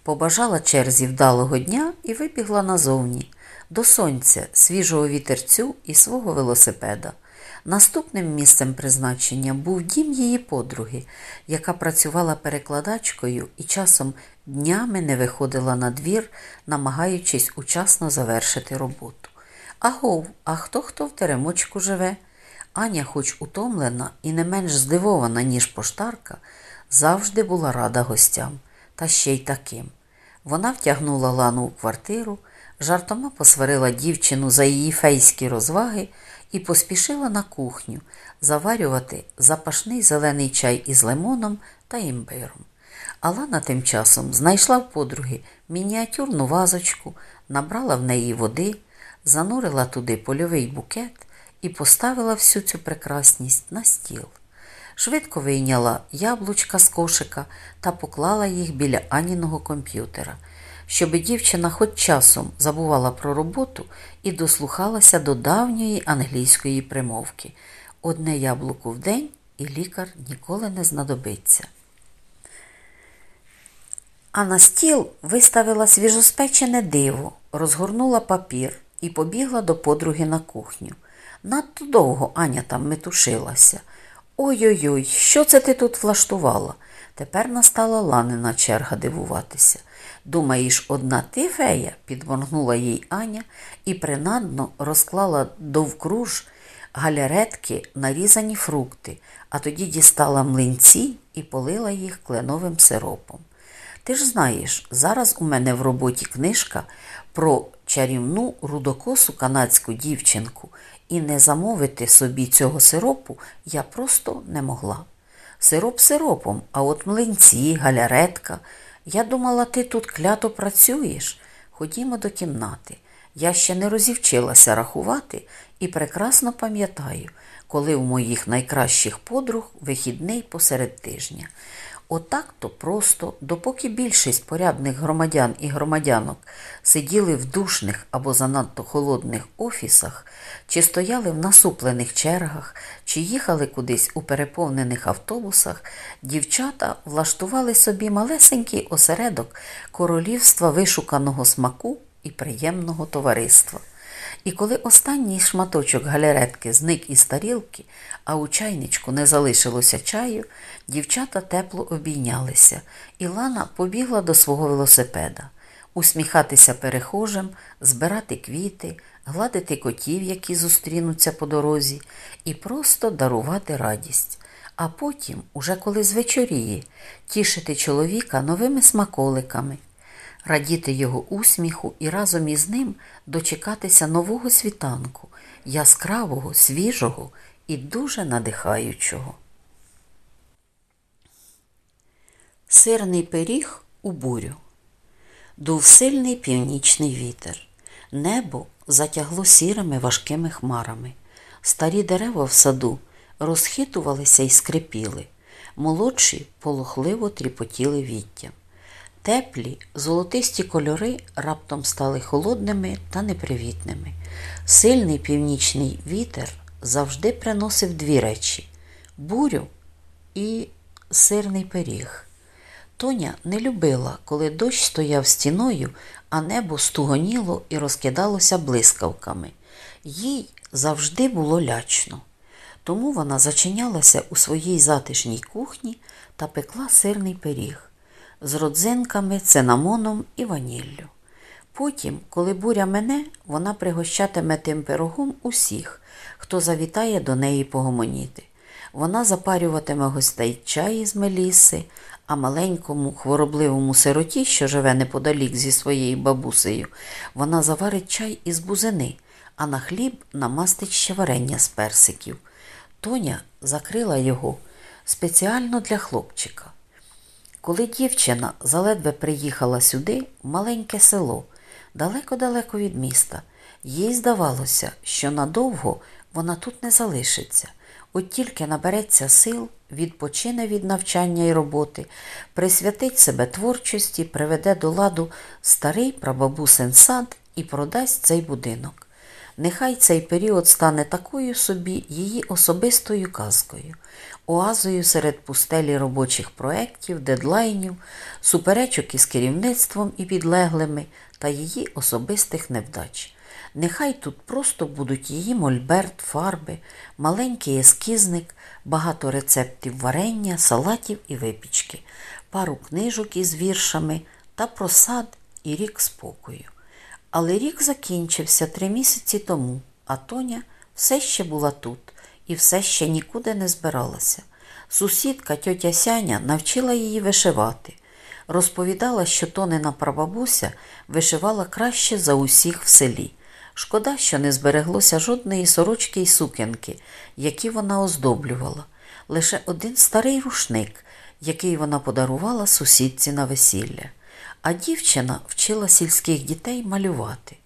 Побажала черзі вдалого дня і вибігла назовні, до сонця, свіжого вітерцю і свого велосипеда. Наступним місцем призначення був дім її подруги, яка працювала перекладачкою і часом Днями не виходила на двір, намагаючись учасно завершити роботу. Агов, а хто хто в теремочку живе? Аня, хоч утомлена і не менш здивована, ніж поштарка, завжди була рада гостям, та ще й таким. Вона втягнула лану у квартиру, жартома посварила дівчину за її фейські розваги і поспішила на кухню заварювати запашний зелений чай із лимоном та імбиром. Алана тим часом знайшла в подруги мініатюрну вазочку, набрала в неї води, занурила туди польовий букет і поставила всю цю прекрасність на стіл. Швидко вийняла яблучка з кошика та поклала їх біля Аніного комп'ютера, щоби дівчина хоч часом забувала про роботу і дослухалася до давньої англійської примовки одне яблуко в день і лікар ніколи не знадобиться. А на стіл виставила свіжоспечене диво, розгорнула папір і побігла до подруги на кухню. Надто довго Аня там метушилася. Ой-ой-ой, що це ти тут влаштувала? Тепер настала ланина черга дивуватися. Думаєш, одна ти фея? підморгнула їй Аня і принадно розклала довкруж галяретки нарізані фрукти, а тоді дістала млинці і полила їх кленовим сиропом. Ти ж знаєш, зараз у мене в роботі книжка про чарівну рудокосу канадську дівчинку, і не замовити собі цього сиропу я просто не могла. Сироп сиропом, а от млинці, галяретка. Я думала, ти тут клято працюєш. Ходімо до кімнати. Я ще не розівчилася рахувати і прекрасно пам'ятаю, коли у моїх найкращих подруг вихідний посеред тижня. Отак то просто, допоки більшість порядних громадян і громадянок сиділи в душних або занадто холодних офісах, чи стояли в насуплених чергах, чи їхали кудись у переповнених автобусах, дівчата влаштували собі малесенький осередок королівства вишуканого смаку і приємного товариства. І коли останній шматочок галеретки зник із тарілки, а у чайничку не залишилося чаю, дівчата тепло обійнялися, і Лана побігла до свого велосипеда, усміхатися перехожим, збирати квіти, гладити котів, які зустрінуться по дорозі, і просто дарувати радість. А потім, уже коли звечоріє, тішити чоловіка новими смаколиками радіти його усміху і разом із ним дочекатися нового світанку, яскравого, свіжого і дуже надихаючого. Сирний пиріг у бурю. Дув сильний північний вітер. Небо затягло сірими важкими хмарами. Старі дерева в саду розхитувалися і скрипіли, молодші полохливо тріпотіли віттям. Теплі, золотисті кольори раптом стали холодними та непривітними. Сильний північний вітер завжди приносив дві речі бурю і сирний пиріг. Тоня не любила, коли дощ стояв стіною, а небо стугоніло і розкидалося блискавками. Їй завжди було лячно. Тому вона зачинялася у своїй затишній кухні та пекла сирний пиріг з родзинками, цинамоном і ваніллю. Потім, коли буря мене, вона пригощатиме тим пирогом усіх, хто завітає до неї погомоніти. Вона запарюватиме гостей чай з меліси, а маленькому хворобливому сироті, що живе неподалік зі своєю бабусею, вона заварить чай із бузини, а на хліб намастить ще варення з персиків. Тоня закрила його спеціально для хлопчика. Коли дівчина заледве приїхала сюди, в маленьке село, далеко-далеко від міста, їй здавалося, що надовго вона тут не залишиться, от тільки набереться сил, відпочине від навчання і роботи, присвятить себе творчості, приведе до ладу старий прабабусин сад і продасть цей будинок. Нехай цей період стане такою собі її особистою казкою оазою серед пустелі робочих проєктів, дедлайнів, суперечок із керівництвом і підлеглими та її особистих невдач. Нехай тут просто будуть її мольберт, фарби, маленький ескізник, багато рецептів варення, салатів і випічки. пару книжок із віршами та про сад і рік спокою. Але рік закінчився три місяці тому, а Тоня все ще була тут і все ще нікуди не збиралася. Сусідка тьотя Сяня навчила її вишивати. Розповідала, що Тонина прабабуся вишивала краще за усіх в селі. Шкода, що не збереглося жодної сорочки й сукенки, які вона оздоблювала, лише один старий рушник, який вона подарувала сусідці на весілля. А дівчина вчила сільських дітей малювати,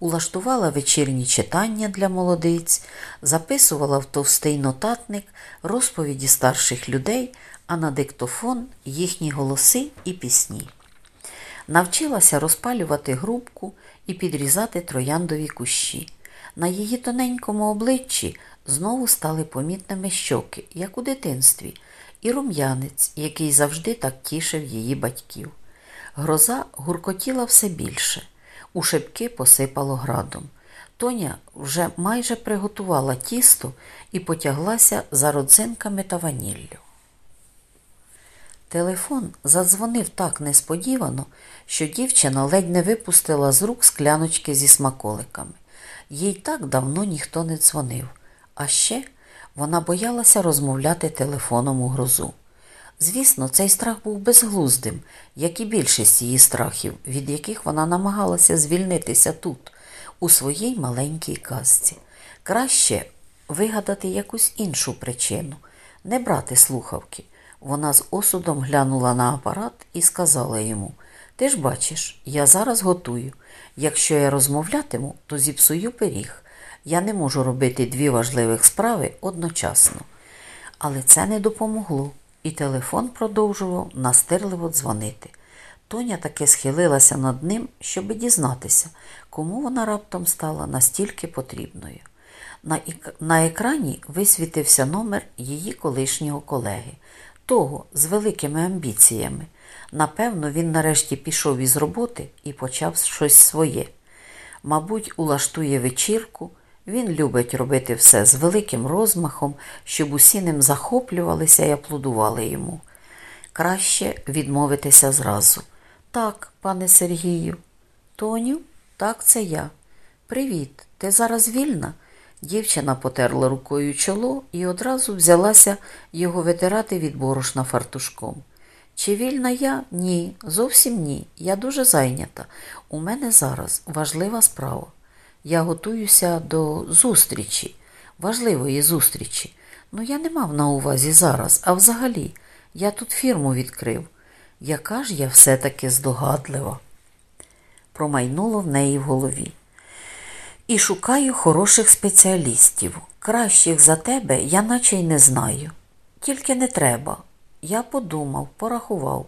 улаштувала вечірні читання для молодиць, записувала в товстий нотатник розповіді старших людей, а на диктофон їхні голоси і пісні. Навчилася розпалювати грубку і підрізати трояндові кущі. На її тоненькому обличчі знову стали помітними щоки, як у дитинстві, і рум'янець, який завжди так тішив її батьків. Гроза гуркотіла все більше, у шибки посипало градом. Тоня вже майже приготувала тісто і потяглася за родзинками та ваніллю. Телефон задзвонив так несподівано, що дівчина ледь не випустила з рук скляночки зі смаколиками. Їй так давно ніхто не дзвонив, а ще вона боялася розмовляти телефоном у грозу. Звісно, цей страх був безглуздим, як і більшість її страхів, від яких вона намагалася звільнитися тут, у своїй маленькій казці. Краще вигадати якусь іншу причину, не брати слухавки. Вона з осудом глянула на апарат і сказала йому Ти ж бачиш, я зараз готую. Якщо я розмовлятиму, то зіпсую пиріг. Я не можу робити дві важливих справи одночасно. Але це не допомогло, і телефон продовжував настирливо дзвонити. Тоня таки схилилася над ним, щоби дізнатися, кому вона раптом стала настільки потрібною. На, екрані висвітився номер її колишнього колеги того з великими амбіціями. Напевно, він нарешті пішов із роботи і почав щось своє. Мабуть, улаштує вечірку, він любить робити все з великим розмахом, щоб усі ним захоплювалися і аплодували йому. Краще відмовитися зразу. Так, пане Сергію. Тоню, так, це я. Привіт, ти зараз вільна? Дівчина потерла рукою чоло і одразу взялася його витирати від борошна фартушком. Чи вільна я? Ні, зовсім ні. Я дуже зайнята. У мене зараз важлива справа. Я готуюся до зустрічі, важливої зустрічі. Ну, я не мав на увазі зараз, а взагалі, я тут фірму відкрив. Яка ж я все-таки здогадлива? Промайнуло в неї в голові і шукаю хороших спеціалістів. Кращих за тебе я наче й не знаю. Тільки не треба. Я подумав, порахував.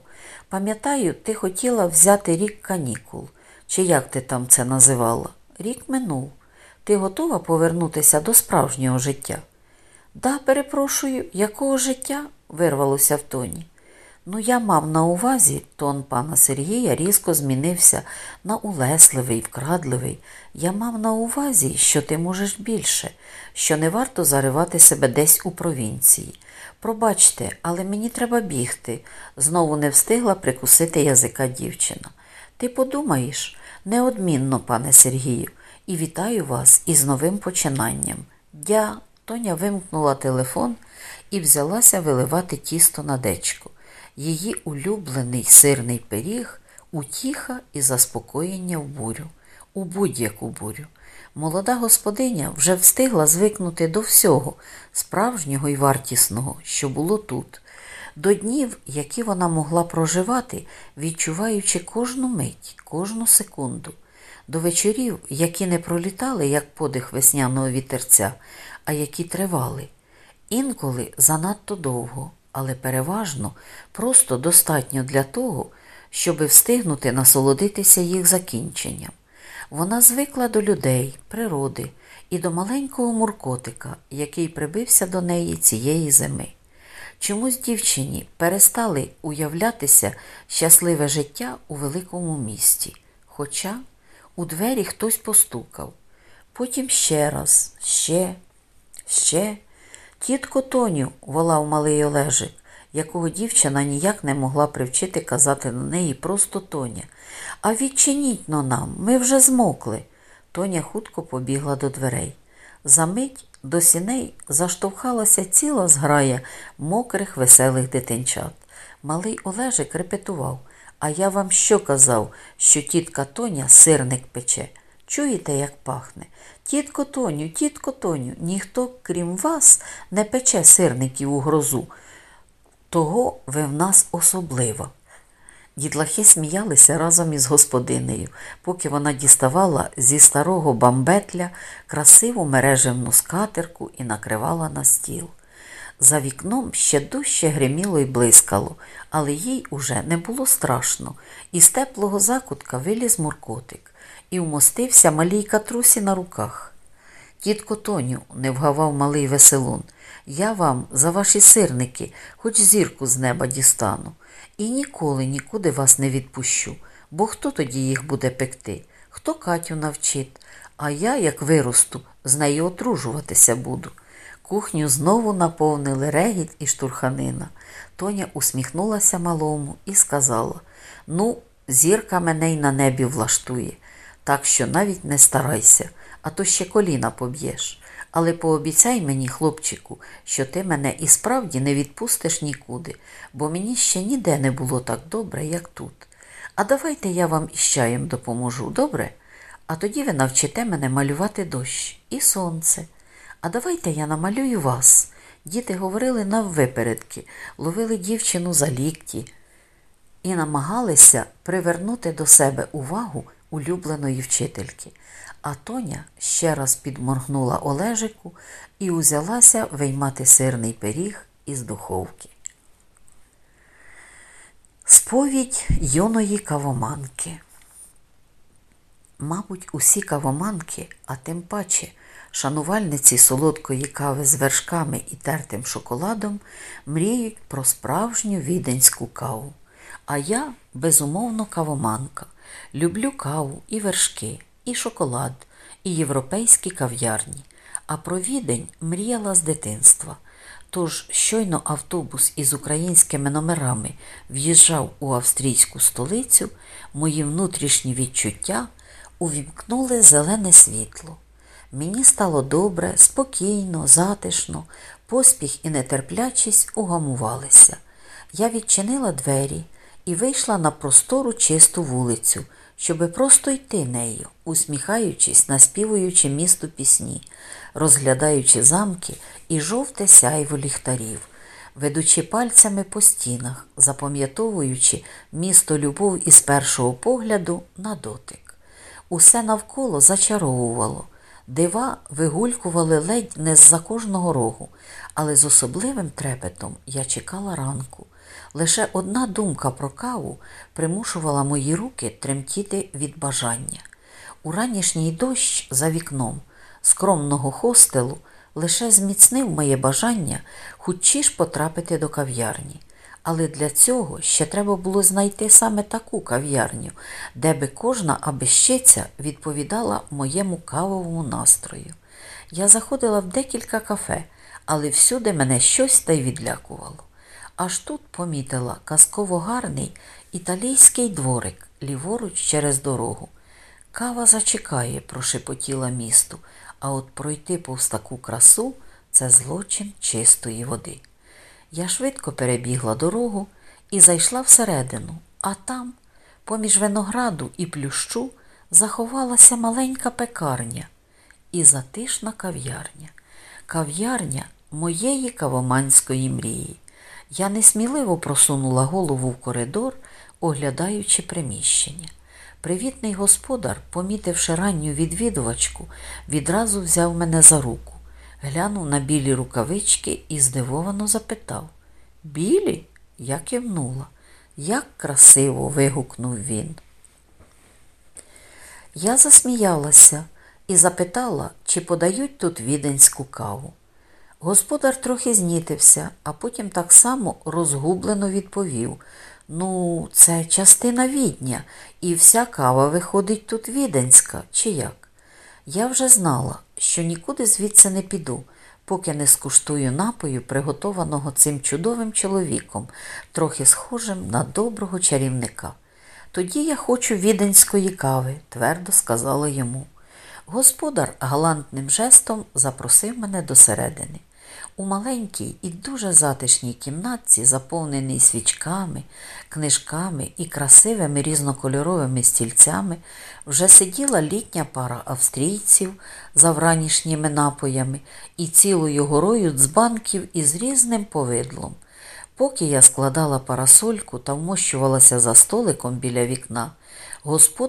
Пам'ятаю, ти хотіла взяти рік канікул, чи як ти там це називала? Рік минув. Ти готова повернутися до справжнього життя? Да, перепрошую, якого життя? вирвалося в тоні. Ну, я мав на увазі, тон пана Сергія різко змінився на улесливий, вкрадливий. Я мав на увазі, що ти можеш більше, що не варто заривати себе десь у провінції. Пробачте, але мені треба бігти, знову не встигла прикусити язика дівчина. Ти подумаєш, неодмінно, пане Сергію, і вітаю вас із новим починанням. Дя, Тоня вимкнула телефон і взялася виливати тісто на дечку її улюблений сирний пиріг, утіха і заспокоєння в бурю, у будь-яку бурю. Молода господиня вже встигла звикнути до всього, справжнього і вартісного, що було тут, до днів, які вона могла проживати, відчуваючи кожну мить, кожну секунду, до вечорів, які не пролітали, як подих весняного вітерця, а які тривали, інколи занадто довго але переважно просто достатньо для того, щоби встигнути насолодитися їх закінченням. Вона звикла до людей, природи і до маленького муркотика, який прибився до неї цієї зими. Чомусь дівчині перестали уявлятися щасливе життя у великому місті, хоча у двері хтось постукав. Потім ще раз, ще, ще. Тітко Тоню, волав малий Олежик, якого дівчина ніяк не могла привчити казати на неї просто Тоня. А відчиніть но нам, ми вже змокли. Тоня хутко побігла до дверей. Замить до сіней заштовхалася ціла зграя мокрих, веселих дитинчат. Малий Олежик репетував. А я вам що казав, що тітка Тоня сирник пече? Чуєте, як пахне? Тітко Тоню, тітко Тоню, ніхто, крім вас, не пече сирників у грозу. Того ви в нас особливо. Дітлахи сміялися разом із господинею, поки вона діставала зі старого бамбетля красиву мережевну скатерку і накривала на стіл. За вікном ще дужче гриміло й блискало, але їй уже не було страшно, і з теплого закутка виліз муркотик і вмостився малій катрусі на руках. Тітко Тоню, не вгавав малий веселун, я вам за ваші сирники хоч зірку з неба дістану, і ніколи нікуди вас не відпущу, бо хто тоді їх буде пекти? Хто Катю навчить, а я, як виросту, з нею отружуватися буду. Кухню знову наповнили регіт і штурханина. Тоня усміхнулася малому і сказала Ну, зірка мене й на небі влаштує, так що навіть не старайся, а то ще коліна поб'єш. Але пообіцяй мені, хлопчику, що ти мене і справді не відпустиш нікуди, бо мені ще ніде не було так добре, як тут. А давайте я вам із чаєм допоможу, добре? А тоді ви навчите мене малювати дощ і сонце. А давайте я намалюю вас. Діти говорили наввипередки, ловили дівчину за лікті і намагалися привернути до себе увагу улюбленої вчительки. А Тоня ще раз підморгнула Олежику і узялася виймати сирний пиріг із духовки. Сповідь юної кавоманки. Мабуть, усі кавоманки, а тим паче шанувальниці солодкої кави з вершками і тертим шоколадом, мріють про справжню віденську каву. А я, безумовно, кавоманка. Люблю каву і вершки, і шоколад, і європейські кав'ярні. А про відень мріяла з дитинства. Тож щойно автобус із українськими номерами в'їжджав у австрійську столицю, мої внутрішні відчуття увімкнули зелене світло. Мені стало добре, спокійно, затишно, поспіх і нетерплячість угамувалися. Я відчинила двері і вийшла на простору чисту вулицю, щоби просто йти нею, усміхаючись, наспівуючи місту пісні, розглядаючи замки і жовте сяйво ліхтарів, ведучи пальцями по стінах, запам'ятовуючи місто любов із першого погляду на дотик. Усе навколо зачаровувало. Дива вигулькували ледь не з-за кожного рогу, але з особливим трепетом я чекала ранку. Лише одна думка про каву примушувала мої руки тремтіти від бажання. У ранішній дощ за вікном скромного хостелу лише зміцнив моє бажання хутчі ж потрапити до кав'ярні. Але для цього ще треба було знайти саме таку кав'ярню, де би кожна абищиця відповідала моєму кавовому настрою. Я заходила в декілька кафе, але всюди мене щось та й відлякувало. Аж тут помітила казково гарний італійський дворик ліворуч через дорогу. Кава зачекає, прошепотіла місту, а от пройти повз таку красу це злочин чистої води. Я швидко перебігла дорогу і зайшла всередину, а там, поміж винограду і плющу, заховалася маленька пекарня і затишна кав'ярня. Кав'ярня моєї кавоманської мрії. Я несміливо просунула голову в коридор, оглядаючи приміщення. Привітний господар, помітивши ранню відвідувачку, відразу взяв мене за руку глянув на білі рукавички і здивовано запитав Білі? Я кивнула. Як красиво. вигукнув він. Я засміялася і запитала, чи подають тут віденську каву. Господар трохи знітився, а потім так само розгублено відповів Ну, це частина відня, і вся кава виходить тут віденська, чи як? Я вже знала, що нікуди звідси не піду, поки не скуштую напою, приготованого цим чудовим чоловіком, трохи схожим на доброго чарівника. Тоді я хочу віденської кави, твердо сказала йому. Господар галантним жестом запросив мене до середини. У маленькій і дуже затишній кімнатці, заповненій свічками, книжками і красивими різнокольоровими стільцями, вже сиділа літня пара австрійців за вранішніми напоями і цілою горою дзбанків із різним повидлом. Поки я складала парасольку та вмощувалася за столиком біля вікна, господар